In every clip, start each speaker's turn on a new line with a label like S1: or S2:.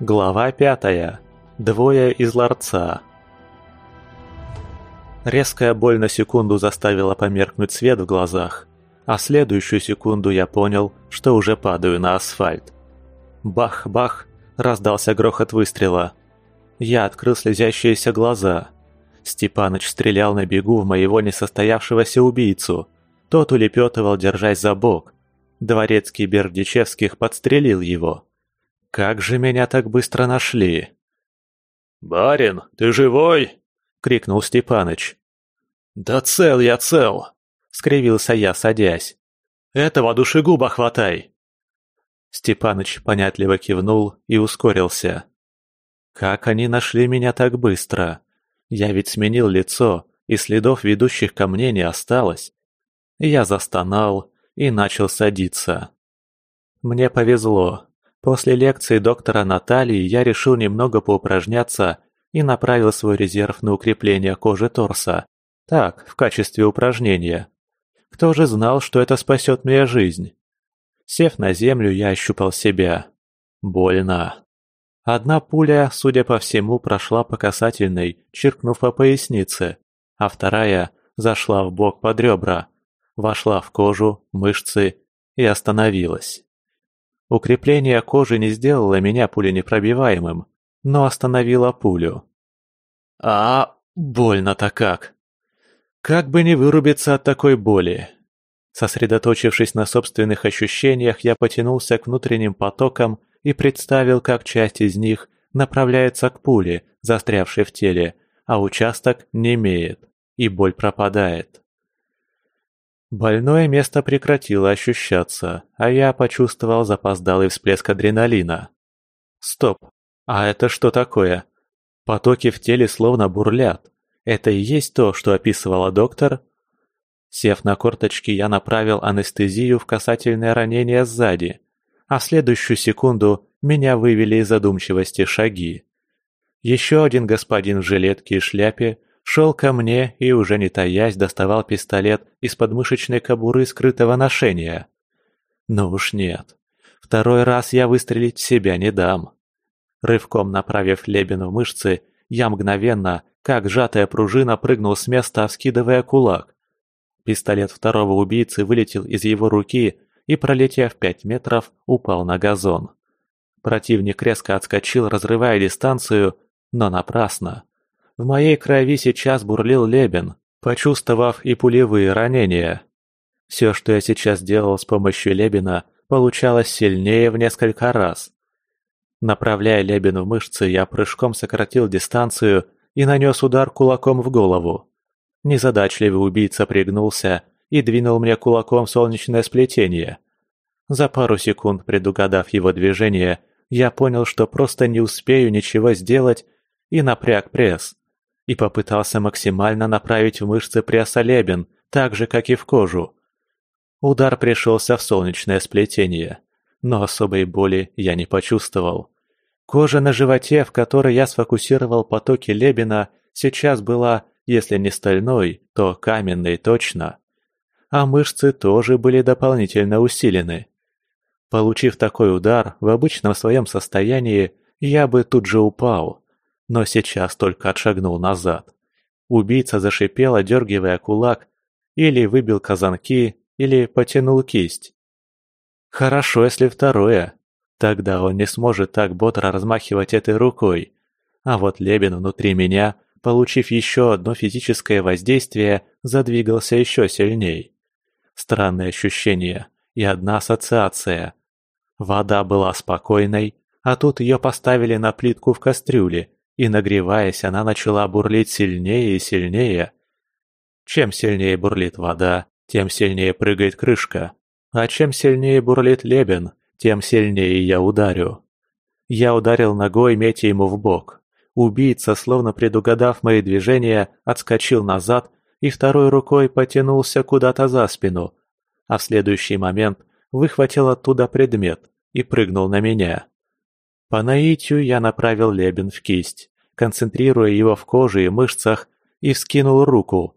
S1: Глава пятая. Двое из ларца. Резкая боль на секунду заставила померкнуть свет в глазах, а следующую секунду я понял, что уже падаю на асфальт. Бах-бах, раздался грохот выстрела. Я открыл слезящиеся глаза. Степаныч стрелял на бегу в моего несостоявшегося убийцу. Тот улепетывал, держась за бок. Дворецкий Бердичевских подстрелил его. Как же меня так быстро нашли?
S2: «Барин, ты живой?» — крикнул Степаныч.
S1: «Да цел я цел!» — скривился я, садясь. «Этого душегуба хватай!» Степаныч понятливо кивнул и ускорился. «Как они нашли меня так быстро? Я ведь сменил лицо, и следов ведущих ко мне не осталось». Я застонал и начал садиться. Мне повезло. После лекции доктора Натальи я решил немного поупражняться и направил свой резерв на укрепление кожи торса. Так, в качестве упражнения. Кто же знал, что это спасет мне жизнь? Сев на землю, я ощупал себя. Больно. Одна пуля, судя по всему, прошла по касательной, чиркнув по пояснице, а вторая зашла в бок под ребра, вошла в кожу, мышцы и остановилась. Укрепление кожи не сделало меня пуленепробиваемым, но остановило пулю. А, больно-то как! Как бы не вырубиться от такой боли. Сосредоточившись на собственных ощущениях, я потянулся к внутренним потокам и представил, как часть из них направляется к пуле, застрявшей в теле, а участок не имеет, и боль пропадает. Больное место прекратило ощущаться, а я почувствовал запоздалый всплеск адреналина. Стоп, а это что такое? Потоки в теле словно бурлят. Это и есть то, что описывала доктор? Сев на корточки, я направил анестезию в касательное ранение сзади, а в следующую секунду меня вывели из задумчивости шаги. Еще один господин в жилетке и шляпе шел ко мне и, уже не таясь, доставал пистолет из подмышечной кобуры скрытого ношения. Ну уж нет. Второй раз я выстрелить в себя не дам. Рывком направив Лебен в мышцы, я мгновенно, как сжатая пружина, прыгнул с места, вскидывая кулак. Пистолет второго убийцы вылетел из его руки и, пролетев пять метров, упал на газон. Противник резко отскочил, разрывая дистанцию, но напрасно. В моей крови сейчас бурлил Лебен, почувствовав и пулевые ранения. Все, что я сейчас делал с помощью Лебена, получалось сильнее в несколько раз. Направляя Лебен в мышцы, я прыжком сократил дистанцию и нанес удар кулаком в голову. Незадачливый убийца пригнулся и двинул мне кулаком солнечное сплетение. За пару секунд предугадав его движение, я понял, что просто не успею ничего сделать и напряг пресс и попытался максимально направить в мышцы пресса лебен, так же, как и в кожу. Удар пришелся в солнечное сплетение, но особой боли я не почувствовал. Кожа на животе, в которой я сфокусировал потоки лебена, сейчас была, если не стальной, то каменной точно. А мышцы тоже были дополнительно усилены. Получив такой удар, в обычном своем состоянии я бы тут же упал но сейчас только отшагнул назад. Убийца зашипел, одергивая кулак, или выбил казанки, или потянул кисть. Хорошо, если второе. Тогда он не сможет так бодро размахивать этой рукой. А вот Лебен внутри меня, получив еще одно физическое воздействие, задвигался еще сильней. Странное ощущение и одна ассоциация. Вода была спокойной, а тут ее поставили на плитку в кастрюле, и, нагреваясь, она начала бурлить сильнее и сильнее. Чем сильнее бурлит вода, тем сильнее прыгает крышка. А чем сильнее бурлит лебен, тем сильнее я ударю. Я ударил ногой, метя ему в бок. Убийца, словно предугадав мои движения, отскочил назад и второй рукой потянулся куда-то за спину, а в следующий момент выхватил оттуда предмет и прыгнул на меня. По наитию я направил лебен в кисть, концентрируя его в коже и мышцах, и вскинул руку.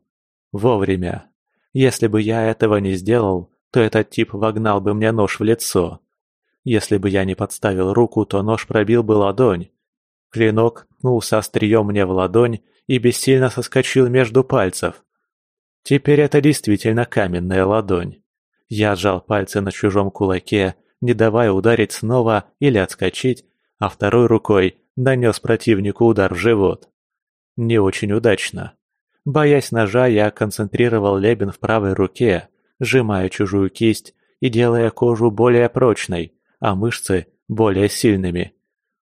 S1: Вовремя. Если бы я этого не сделал, то этот тип вогнал бы мне нож в лицо. Если бы я не подставил руку, то нож пробил бы ладонь. Клинок ткнулся острием мне в ладонь и бессильно соскочил между пальцев. Теперь это действительно каменная ладонь. Я сжал пальцы на чужом кулаке, не давая ударить снова или отскочить, а второй рукой нанес противнику удар в живот. Не очень удачно. Боясь ножа, я концентрировал лебен в правой руке, сжимая чужую кисть и делая кожу более прочной, а мышцы более сильными.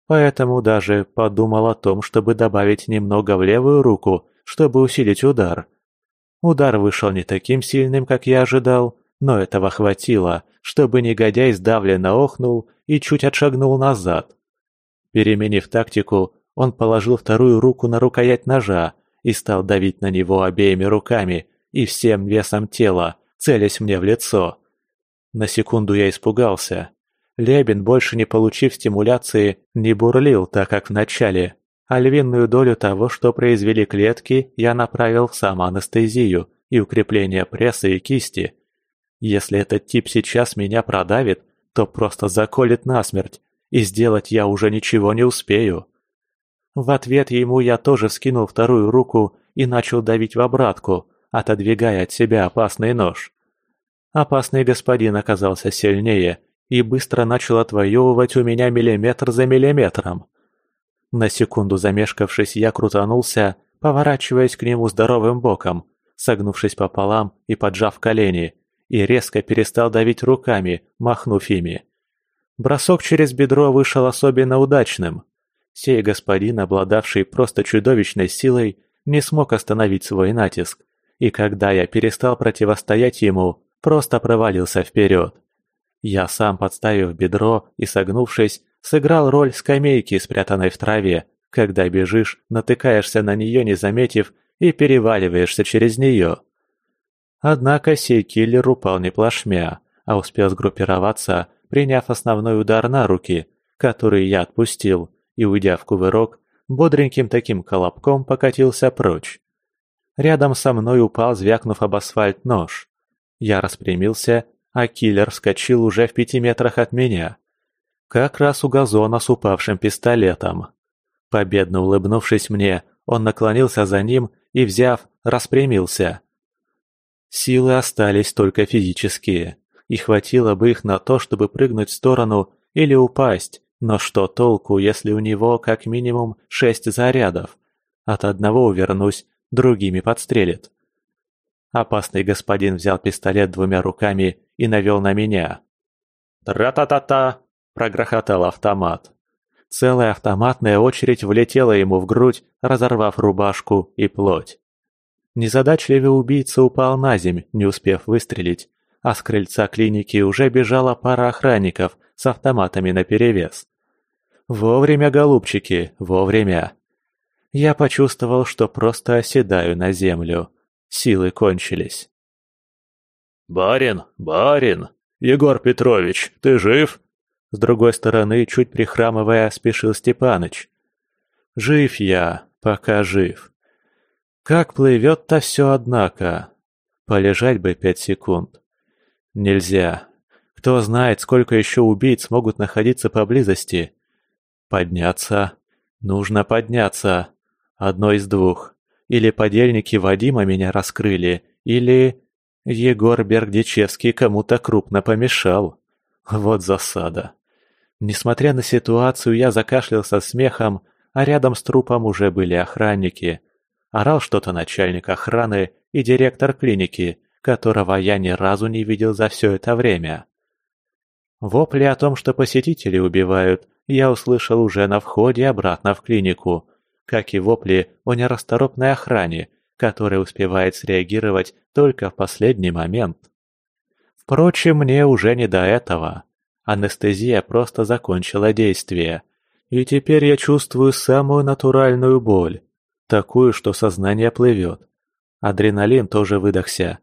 S1: Поэтому даже подумал о том, чтобы добавить немного в левую руку, чтобы усилить удар. Удар вышел не таким сильным, как я ожидал, но этого хватило, чтобы негодяй сдавленно охнул и чуть отшагнул назад. Переменив тактику, он положил вторую руку на рукоять ножа и стал давить на него обеими руками и всем весом тела, целясь мне в лицо. На секунду я испугался. Лебен, больше не получив стимуляции, не бурлил так, как в начале, а львиную долю того, что произвели клетки, я направил в самоанестезию и укрепление пресса и кисти. Если этот тип сейчас меня продавит, то просто заколет насмерть, и сделать я уже ничего не успею. В ответ ему я тоже скинул вторую руку и начал давить в обратку, отодвигая от себя опасный нож. Опасный господин оказался сильнее и быстро начал отвоевывать у меня миллиметр за миллиметром. На секунду замешкавшись, я крутанулся, поворачиваясь к нему здоровым боком, согнувшись пополам и поджав колени, и резко перестал давить руками, махнув ими. Бросок через бедро вышел особенно удачным. Сей господин, обладавший просто чудовищной силой, не смог остановить свой натиск, и когда я перестал противостоять ему, просто провалился вперед. Я сам, подставив бедро и согнувшись, сыграл роль скамейки, спрятанной в траве, когда бежишь, натыкаешься на нее, не заметив, и переваливаешься через нее. Однако сей киллер упал не плашмя, а успел сгруппироваться, приняв основной удар на руки, который я отпустил, и, уйдя в кувырок, бодреньким таким колобком покатился прочь. Рядом со мной упал, звякнув об асфальт, нож. Я распрямился, а киллер вскочил уже в пяти метрах от меня. Как раз у газона с упавшим пистолетом. Победно улыбнувшись мне, он наклонился за ним и, взяв, распрямился. Силы остались только физические, и хватило бы их на то, чтобы прыгнуть в сторону или упасть, но что толку, если у него как минимум шесть зарядов? От одного увернусь, другими подстрелит. Опасный господин взял пистолет двумя руками и навел на меня. «Тра-та-та-та!» – прогрохотал автомат. Целая автоматная очередь влетела ему в грудь, разорвав рубашку и плоть. Незадачливый убийца упал на земь, не успев выстрелить, а с крыльца клиники уже бежала пара охранников с автоматами наперевес. Вовремя, голубчики, вовремя. Я почувствовал, что просто оседаю на землю. Силы кончились.
S2: «Барин, барин! Егор Петрович, ты жив?»
S1: С другой стороны, чуть прихрамывая, спешил Степаныч. «Жив я, пока жив. Как плывет-то все, однако. Полежать бы пять секунд. Нельзя. Кто знает, сколько еще убийц могут находиться поблизости. Подняться. Нужно подняться. Одно из двух. Или подельники Вадима меня раскрыли, или... Егор Бергдичевский кому-то крупно помешал. Вот засада. Несмотря на ситуацию, я закашлялся смехом, а рядом с трупом уже были охранники. Орал что-то начальник охраны и директор клиники, которого я ни разу не видел за все это время. Вопли о том, что посетители убивают, я услышал уже на входе обратно в клинику, как и вопли о нерасторопной охране, которая успевает среагировать только в последний момент. Впрочем, мне уже не до этого. Анестезия просто закончила действие, и теперь я чувствую самую натуральную боль, такую, что сознание плывет. Адреналин тоже выдохся,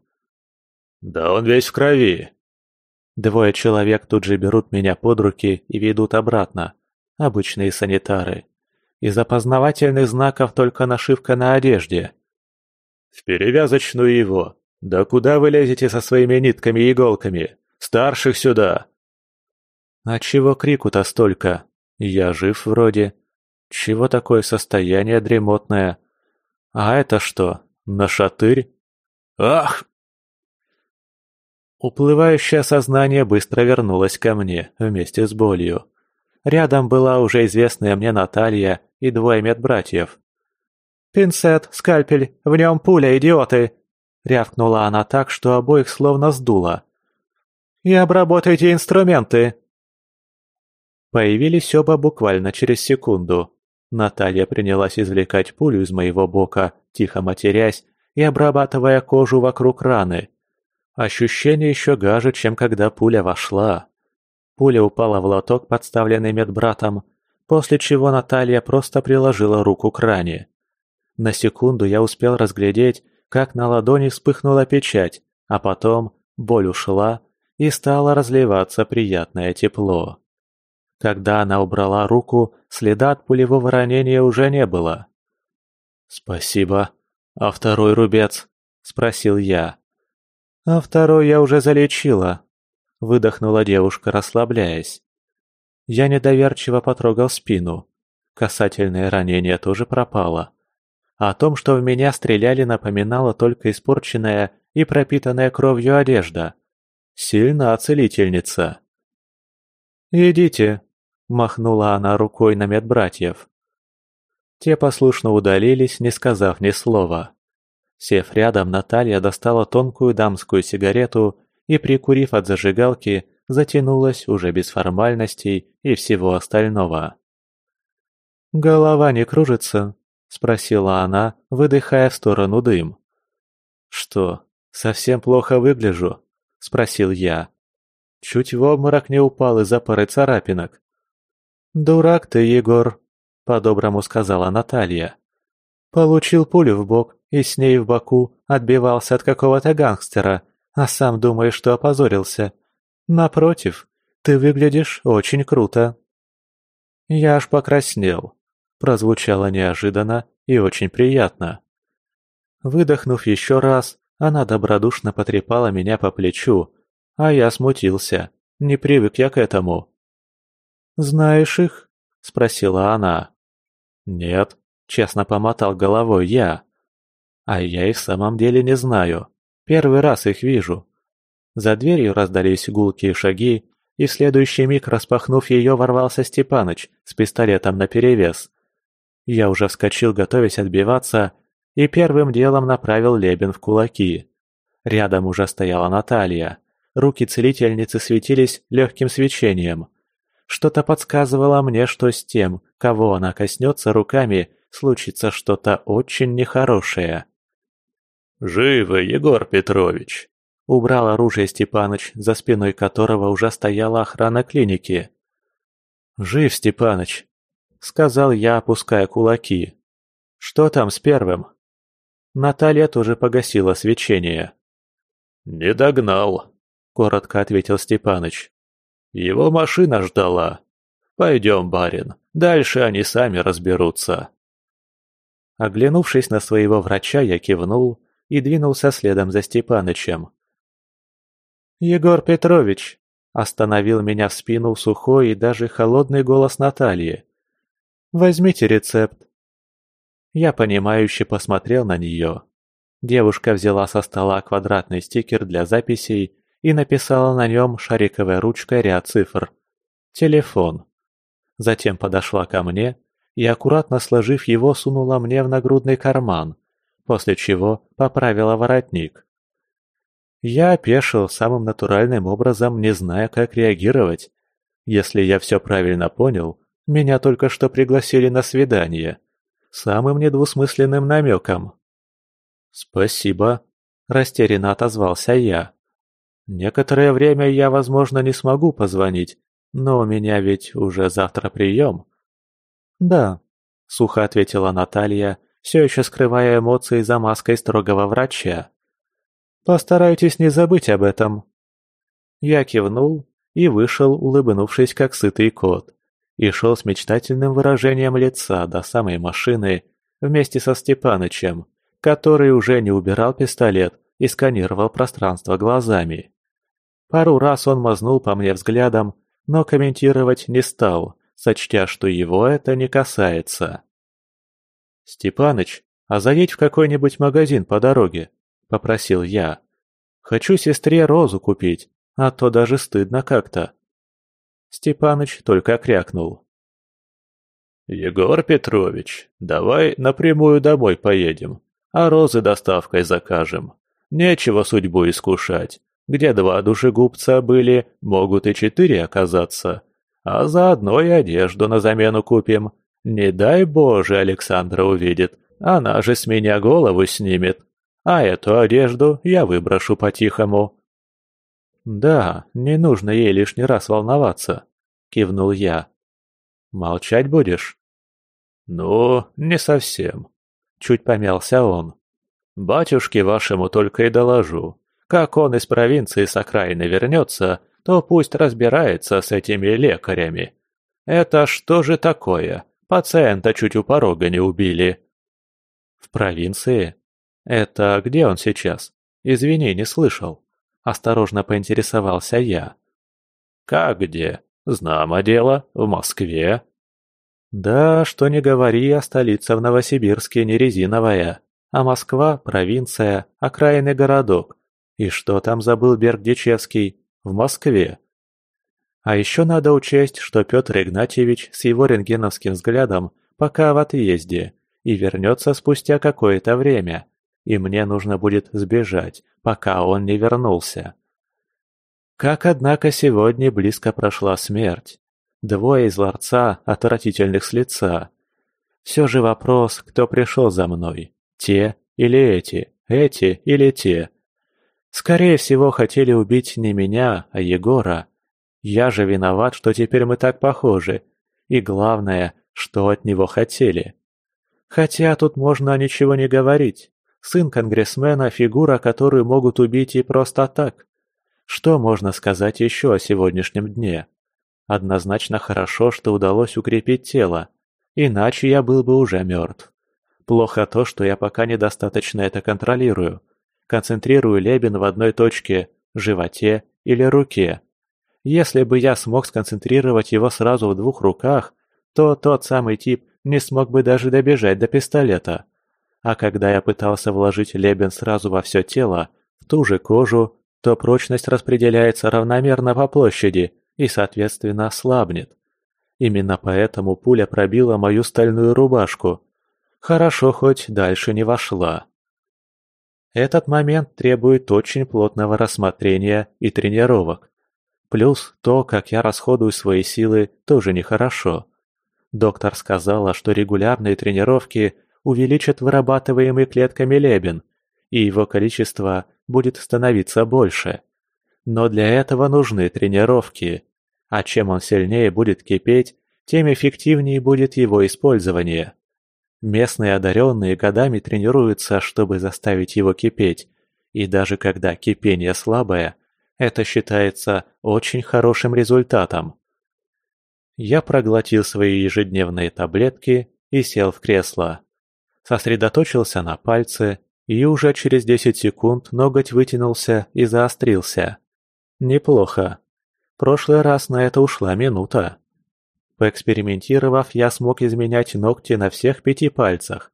S2: «Да он весь в крови!»
S1: Двое человек тут же берут меня под руки и ведут обратно. Обычные санитары. Из опознавательных знаков только нашивка на одежде.
S2: «В перевязочную его! Да куда вы лезете со своими нитками и иголками? Старших сюда!»
S1: А чего крику-то столько? Я жив вроде. Чего такое состояние дремотное? А это что, нашатырь? Ах! Уплывающее сознание быстро вернулось ко мне вместе с болью. Рядом была уже известная мне Наталья и двое медбратьев. «Пинцет, скальпель, в нем пуля, идиоты!» Рявкнула она так, что обоих словно сдуло. «И обработайте инструменты!» Появились оба буквально через секунду. Наталья принялась извлекать пулю из моего бока, тихо матерясь и обрабатывая кожу вокруг раны. Ощущение еще гаже, чем когда пуля вошла. Пуля упала в лоток, подставленный медбратом, после чего Наталья просто приложила руку к ране. На секунду я успел разглядеть, как на ладони вспыхнула печать, а потом боль ушла и стало разливаться приятное тепло. Когда она убрала руку, следа от пулевого ранения уже не было. «Спасибо. А второй рубец?» – спросил я. «А второй я уже залечила», – выдохнула девушка, расслабляясь. Я недоверчиво потрогал спину. Касательное ранение тоже пропало. О том, что в меня стреляли, напоминала только испорченная и пропитанная кровью одежда. Сильна целительница. «Идите», – махнула она рукой на медбратьев. Те послушно удалились, не сказав ни слова. Сев рядом, Наталья достала тонкую дамскую сигарету и, прикурив от зажигалки, затянулась уже без формальностей и всего остального. «Голова не кружится?» – спросила она, выдыхая в сторону дым. «Что, совсем плохо выгляжу?» – спросил я. Чуть в обморок не упал из-за пары царапинок. «Дурак ты, Егор», – по-доброму сказала Наталья. «Получил пулю в бок и с ней в боку отбивался от какого-то гангстера, а сам думаешь, что опозорился. Напротив, ты выглядишь очень круто». Я аж покраснел прозвучало неожиданно и очень приятно. Выдохнув еще раз, она добродушно потрепала меня по плечу, а я смутился, не привык я к этому. «Знаешь их?» – спросила она. «Нет», – честно помотал головой я. «А я и в самом деле не знаю. Первый раз их вижу». За дверью раздались гулкие шаги, и в следующий миг, распахнув ее, ворвался Степаныч с пистолетом наперевес. Я уже вскочил, готовясь отбиваться, и первым делом направил лебен в кулаки. Рядом уже стояла Наталья. Руки целительницы светились легким свечением. Что-то подсказывало мне, что с тем, кого она коснется руками, случится что-то очень нехорошее.
S2: «Живы, Егор Петрович!»
S1: Убрал оружие Степаныч, за спиной которого уже стояла охрана клиники. «Жив, Степаныч!» сказал я, опуская кулаки. «Что там с первым?» Наталья тоже погасила свечение.
S2: «Не догнал», — коротко ответил Степаныч. «Его машина ждала. Пойдем, барин, дальше они сами разберутся».
S1: Оглянувшись на своего врача, я кивнул и двинулся следом за Степанычем. «Егор Петрович!» – остановил меня в спину сухой и даже холодный голос Натальи. Возьмите рецепт». Я понимающе посмотрел на нее. Девушка взяла со стола квадратный стикер для записей и написала на нем шариковой ручкой ряд цифр. «Телефон». Затем подошла ко мне и, аккуратно сложив его, сунула мне в нагрудный карман, после чего поправила воротник. Я опешил самым натуральным образом, не зная, как реагировать. Если я все правильно понял, меня только что пригласили на свидание. Самым недвусмысленным намеком. «Спасибо», – растерянно отозвался я. «Некоторое время я, возможно, не смогу позвонить, но у меня ведь уже завтра прием». «Да», – сухо ответила Наталья, все еще скрывая эмоции за маской строгого врача. «Постарайтесь не забыть об этом». Я кивнул и вышел, улыбнувшись, как сытый кот и шел с мечтательным выражением лица до самой машины вместе со Степанычем, который уже не убирал пистолет и сканировал пространство глазами. Пару раз он мазнул по мне взглядом, но комментировать не стал, сочтя, что его это не касается. «Степаныч, а заедь в какой-нибудь магазин по дороге», — попросил я. «Хочу сестре розу купить, а то даже стыдно как-то». Степаныч только крякнул.
S2: «Егор Петрович, давай напрямую домой поедем, а розы доставкой закажем. Нечего судьбу искушать. Где два душегубца были, могут и четыре оказаться. А заодно и одежду на замену купим. Не дай Боже, Александра увидит, она же с меня голову снимет. А эту одежду я выброшу по-тихому».
S1: «Да, не нужно ей лишний раз волноваться», — кивнул я. «Молчать будешь?»
S2: «Ну, не совсем», — чуть помялся он. «Батюшке вашему только и доложу. Как он из провинции с окраины вернется, то пусть разбирается с этими лекарями. Это что же такое? Пациента чуть у порога не убили».
S1: «В провинции? Это где он сейчас? Извини, не слышал». Осторожно поинтересовался я.
S2: «Как где? Знамо дело, в Москве».
S1: Да, что не говори, а столица в Новосибирске не резиновая, а Москва – провинция, окраинный городок. И что там забыл Берг-Дичевский? В Москве. А еще надо учесть, что Петр Игнатьевич с его рентгеновским взглядом пока в отъезде и вернется спустя какое-то время, и мне нужно будет сбежать, пока он не вернулся. Как, однако, сегодня близко прошла смерть. Двое из ларца, отвратительных с лица. Все же вопрос, кто пришел за мной. Те или эти, эти или те. Скорее всего, хотели убить не меня, а Егора. Я же виноват, что теперь мы так похожи. И главное, что от него хотели. Хотя тут можно ничего не говорить. Сын конгрессмена – фигура, которую могут убить и просто так. Что можно сказать еще о сегодняшнем дне? Однозначно хорошо, что удалось укрепить тело, иначе я был бы уже мертв. Плохо то, что я пока недостаточно это контролирую. Концентрирую лебен в одной точке – животе или руке. Если бы я смог сконцентрировать его сразу в двух руках, то тот самый тип не смог бы даже добежать до пистолета. А когда я пытался вложить лебен сразу во все тело, в ту же кожу, то прочность распределяется равномерно по площади, и, соответственно, ослабнет. Именно поэтому пуля пробила мою стальную рубашку. Хорошо, хоть дальше не вошла. Этот момент требует очень плотного рассмотрения и тренировок. Плюс то, как я расходую свои силы, тоже нехорошо. Доктор сказала, что регулярные тренировки увеличат вырабатываемый клетками лебен, и его количество будет становиться больше. Но для этого нужны тренировки. А чем он сильнее будет кипеть, тем эффективнее будет его использование. Местные одаренные годами тренируются, чтобы заставить его кипеть, и даже когда кипение слабое, это считается очень хорошим результатом. Я проглотил свои ежедневные таблетки и сел в кресло. Сосредоточился на пальце, и уже через 10 секунд ноготь вытянулся и заострился. Неплохо. Прошлый раз на это ушла минута. Поэкспериментировав, я смог изменять ногти на всех пяти пальцах.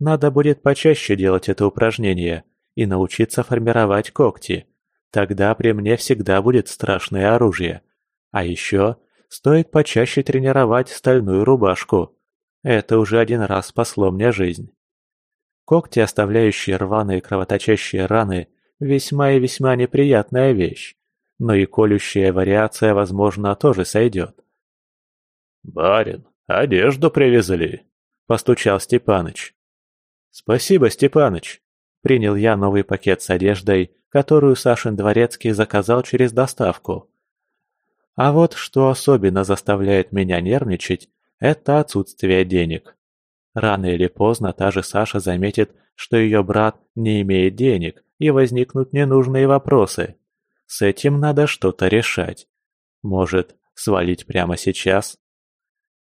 S1: Надо будет почаще делать это упражнение и научиться формировать когти. Тогда при мне всегда будет страшное оружие. А еще стоит почаще тренировать стальную рубашку. Это уже один раз спасло мне жизнь. Когти, оставляющие рваные кровоточащие раны, весьма и весьма неприятная вещь но и колющая вариация, возможно, тоже сойдет.
S2: «Барин, одежду привезли», — постучал Степаныч.
S1: «Спасибо, Степаныч», — принял я новый пакет с одеждой, которую Сашин Дворецкий заказал через доставку. А вот что особенно заставляет меня нервничать, это отсутствие денег. Рано или поздно та же Саша заметит, что ее брат не имеет денег, и возникнут ненужные вопросы. С этим надо что-то решать. Может, свалить прямо сейчас?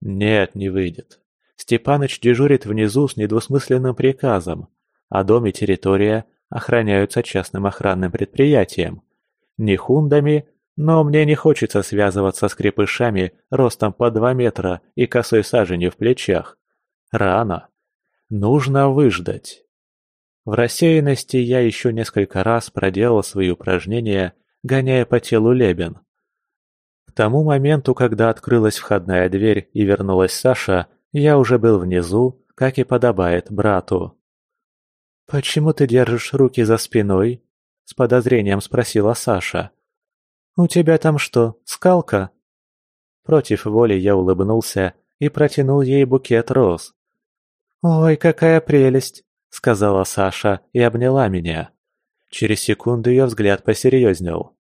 S1: Нет, не выйдет. Степаныч дежурит внизу с недвусмысленным приказом, а дом и территория охраняются частным охранным предприятием. Не хундами, Но мне не хочется связываться с крепышами ростом по два метра и косой саженью в плечах. Рано. Нужно выждать. В рассеянности я еще несколько раз проделал свои упражнения, гоняя по телу лебен. К тому моменту, когда открылась входная дверь и вернулась Саша, я уже был внизу, как и подобает брату. «Почему ты держишь руки за спиной?» — с подозрением спросила Саша. «У тебя там что, скалка?» Против воли я улыбнулся и протянул ей букет роз. «Ой, какая прелесть!» — сказала Саша и обняла меня. Через секунду ее взгляд посерьезнел.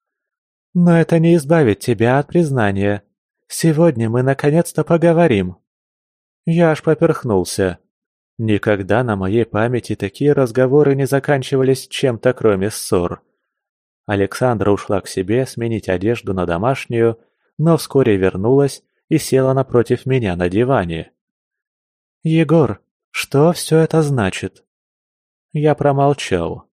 S1: «Но это не избавит тебя от признания. Сегодня мы наконец-то поговорим». Я аж поперхнулся. Никогда на моей памяти такие разговоры не заканчивались чем-то кроме ссор. Александра ушла к себе сменить одежду на домашнюю, но вскоре вернулась и села напротив меня на диване. «Егор, что все это значит?» Я промолчал.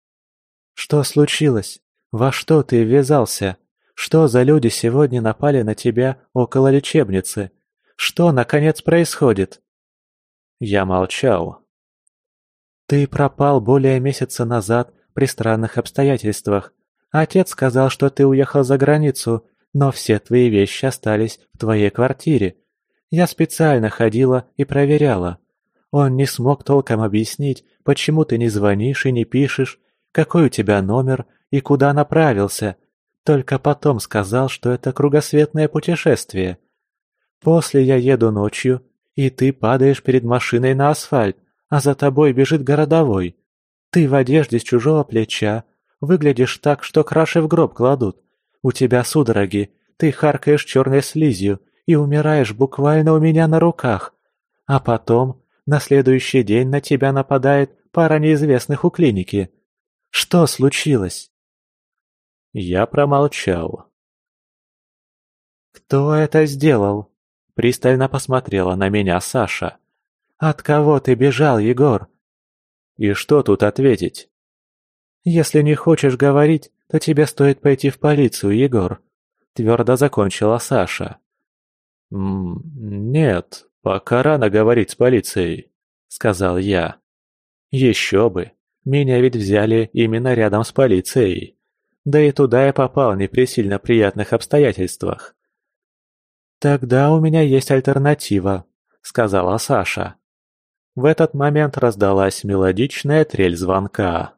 S1: «Что случилось? Во что ты ввязался? Что за люди сегодня напали на тебя около лечебницы? Что, наконец, происходит?» Я молчал. «Ты пропал более месяца назад при странных обстоятельствах. Отец сказал, что ты уехал за границу, но все твои вещи остались в твоей квартире. Я специально ходила и проверяла. Он не смог толком объяснить, почему ты не звонишь и не пишешь, какой у тебя номер и куда направился. Только потом сказал, что это кругосветное путешествие. После я еду ночью и ты падаешь перед машиной на асфальт, а за тобой бежит городовой. Ты в одежде с чужого плеча, выглядишь так, что краши в гроб кладут. У тебя судороги, ты харкаешь черной слизью и умираешь буквально у меня на руках. А потом, на следующий день на тебя нападает пара неизвестных у клиники. Что случилось?» Я промолчал. «Кто это сделал?» Пристально посмотрела на меня Саша. «От кого ты бежал, Егор?» «И что тут ответить?» «Если не хочешь говорить, то тебе стоит пойти в полицию, Егор», — твердо закончила Саша. «М «Нет, пока рано говорить с полицией», — сказал я. «Еще бы, меня ведь взяли именно рядом с полицией. Да и туда я попал не при сильно приятных обстоятельствах. «Тогда у меня есть альтернатива», — сказала Саша. В этот момент раздалась мелодичная трель звонка.